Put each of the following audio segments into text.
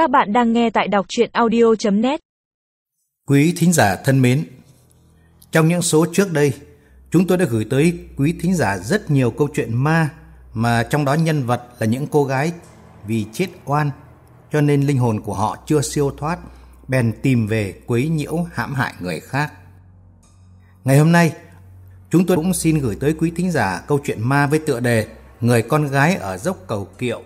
Các bạn đang nghe tại đọc chuyện audio.net Quý thính giả thân mến, trong những số trước đây, chúng tôi đã gửi tới quý thính giả rất nhiều câu chuyện ma mà trong đó nhân vật là những cô gái vì chết oan cho nên linh hồn của họ chưa siêu thoát bèn tìm về quấy nhiễu hãm hại người khác. Ngày hôm nay, chúng tôi cũng xin gửi tới quý thính giả câu chuyện ma với tựa đề Người con gái ở dốc cầu kiệu.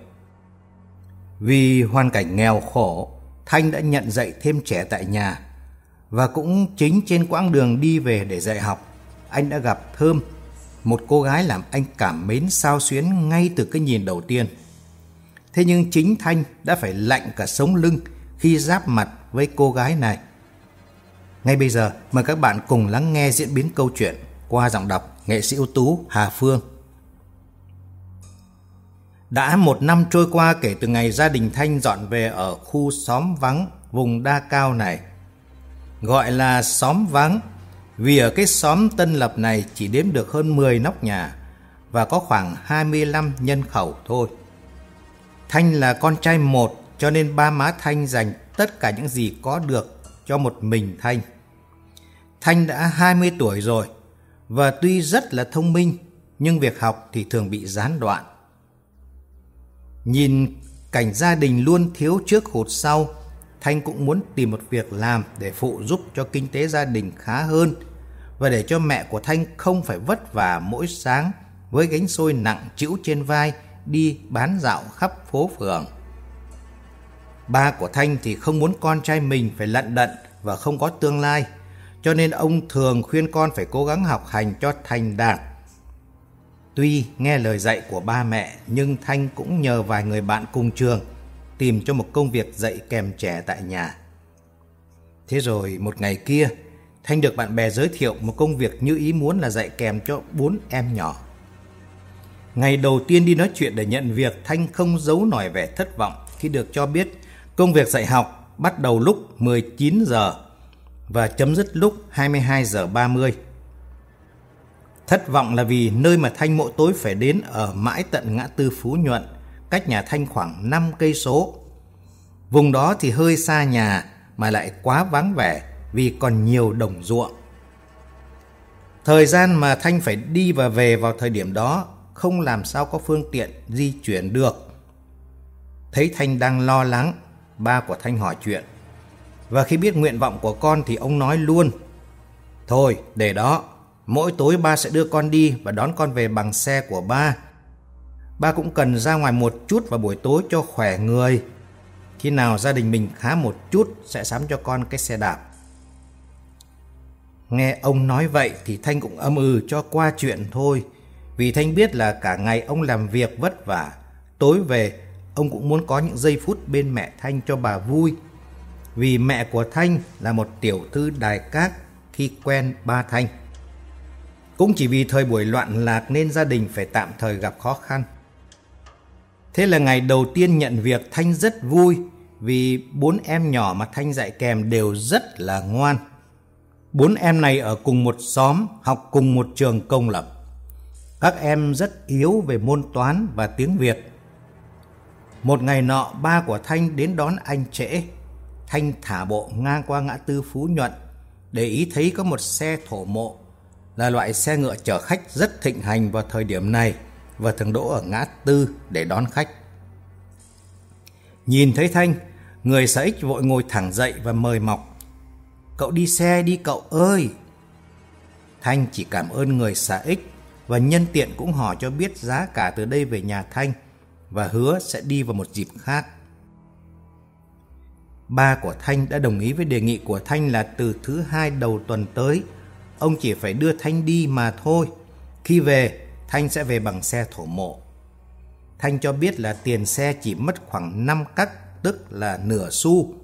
Vì hoàn cảnh nghèo khổ, Thanh đã nhận dạy thêm trẻ tại nhà. Và cũng chính trên quãng đường đi về để dạy học, anh đã gặp Thơm, một cô gái làm anh cảm mến sao xuyến ngay từ cái nhìn đầu tiên. Thế nhưng chính Thanh đã phải lạnh cả sống lưng khi giáp mặt với cô gái này. Ngay bây giờ, mời các bạn cùng lắng nghe diễn biến câu chuyện qua giọng đọc nghệ sĩ ưu tú Hà Phương. Đã một năm trôi qua kể từ ngày gia đình Thanh dọn về ở khu xóm vắng vùng đa cao này. Gọi là xóm vắng, vì ở cái xóm Tân Lập này chỉ đếm được hơn 10 nóc nhà và có khoảng 25 nhân khẩu thôi. Thanh là con trai một, cho nên ba má Thanh dành tất cả những gì có được cho một mình Thanh. Thanh đã 20 tuổi rồi và tuy rất là thông minh, nhưng việc học thì thường bị gián đoạn. Nhìn cảnh gia đình luôn thiếu trước hụt sau, Thanh cũng muốn tìm một việc làm để phụ giúp cho kinh tế gia đình khá hơn và để cho mẹ của Thanh không phải vất vả mỗi sáng với gánh xôi nặng chịu trên vai đi bán dạo khắp phố phường. Ba của Thanh thì không muốn con trai mình phải lận đận và không có tương lai, cho nên ông thường khuyên con phải cố gắng học hành cho thành đạt Tuy nghe lời dạy của ba mẹ nhưng Thanh cũng nhờ vài người bạn cùng trường tìm cho một công việc dạy kèm trẻ tại nhà. Thế rồi một ngày kia, Thanh được bạn bè giới thiệu một công việc như ý muốn là dạy kèm cho bốn em nhỏ. Ngày đầu tiên đi nói chuyện để nhận việc, Thanh không giấu nổi vẻ thất vọng khi được cho biết công việc dạy học bắt đầu lúc 19 giờ và chấm dứt lúc 22 giờ 30. Thất vọng là vì nơi mà Thanh mỗi tối phải đến ở mãi tận ngã tư Phú Nhuận, cách nhà Thanh khoảng 5 cây số. Vùng đó thì hơi xa nhà mà lại quá vắng vẻ vì còn nhiều đồng ruộng. Thời gian mà Thanh phải đi và về vào thời điểm đó không làm sao có phương tiện di chuyển được. Thấy Thanh đang lo lắng, ba của Thanh hỏi chuyện. Và khi biết nguyện vọng của con thì ông nói luôn. Thôi, để đó, Mỗi tối ba sẽ đưa con đi và đón con về bằng xe của ba. Ba cũng cần ra ngoài một chút vào buổi tối cho khỏe người. Khi nào gia đình mình khá một chút, sẽ sắm cho con cái xe đạp. Nghe ông nói vậy thì Thanh cũng âm ừ cho qua chuyện thôi. Vì Thanh biết là cả ngày ông làm việc vất vả. Tối về, ông cũng muốn có những giây phút bên mẹ Thanh cho bà vui. Vì mẹ của Thanh là một tiểu thư đài cát khi quen ba Thanh. Cũng chỉ vì thời buổi loạn lạc nên gia đình phải tạm thời gặp khó khăn. Thế là ngày đầu tiên nhận việc Thanh rất vui vì bốn em nhỏ mà Thanh dạy kèm đều rất là ngoan. Bốn em này ở cùng một xóm, học cùng một trường công lập. Các em rất yếu về môn toán và tiếng Việt. Một ngày nọ, ba của Thanh đến đón anh trễ. Thanh thả bộ ngang qua ngã tư Phú Nhuận, để ý thấy có một xe thổ mộ là loại xe ngựa chở khách rất thịnh hành vào thời điểm này và thường đỗ ở ngã tư để đón khách. Nhìn thấy Thanh, người xã ích vội ngồi thẳng dậy và mời mọc. Cậu đi xe đi cậu ơi! Thanh chỉ cảm ơn người xã ích và nhân tiện cũng hỏi cho biết giá cả từ đây về nhà Thanh và hứa sẽ đi vào một dịp khác. Ba của Thanh đã đồng ý với đề nghị của Thanh là từ thứ hai đầu tuần tới Ông chỉ phải đưa Thanh đi mà thôi. Khi về, Thanh sẽ về bằng xe thổ mộ. Thanh cho biết là tiền xe chỉ mất khoảng 5 cắt, tức là nửa xu.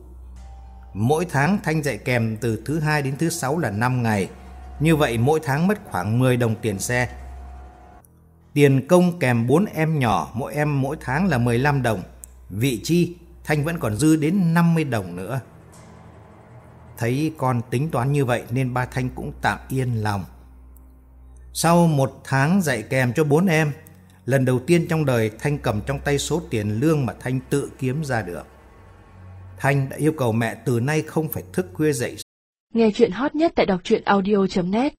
Mỗi tháng Thanh dạy kèm từ thứ hai đến thứ sáu là 5 ngày. Như vậy mỗi tháng mất khoảng 10 đồng tiền xe. Tiền công kèm 4 em nhỏ, mỗi em mỗi tháng là 15 đồng. Vị chi, Thanh vẫn còn dư đến 50 đồng nữa. Thấy con tính toán như vậy nên ba Thanh cũng tạm yên lòng. Sau một tháng dạy kèm cho bốn em, lần đầu tiên trong đời Thanh cầm trong tay số tiền lương mà Thanh tự kiếm ra được. Thanh đã yêu cầu mẹ từ nay không phải thức khuya dậy Nghe chuyện hot nhất tại đọc truyện audio.net